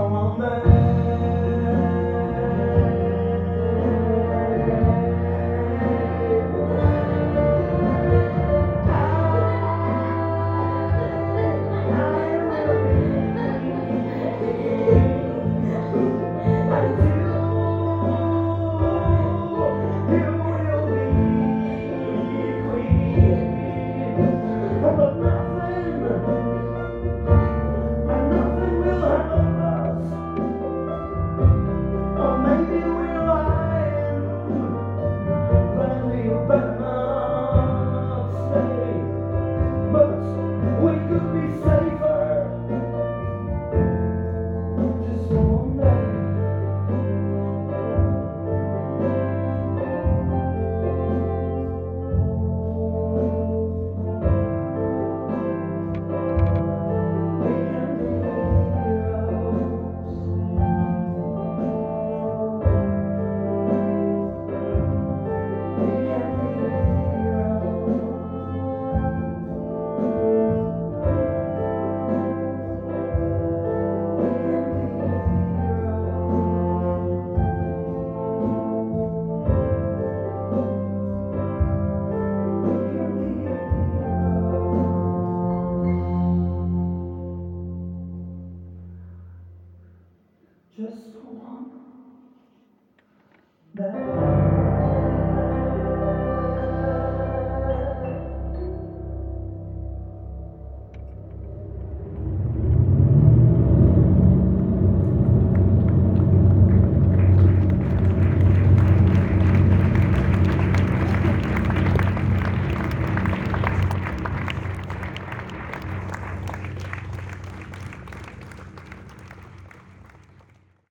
on my mind. Just hold on.